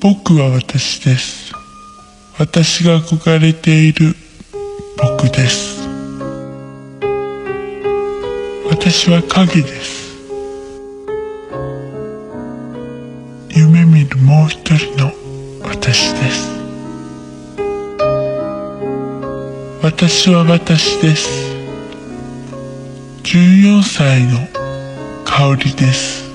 僕は私です。私が憧れている僕です。私は影です。夢見るもう一人の私です。私は私です。14歳の香りです。